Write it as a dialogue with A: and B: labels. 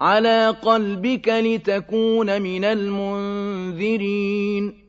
A: عَلَىٰ قَلْبِكَ لِتَكُونَ مِنَ الْمُنذِرِينَ.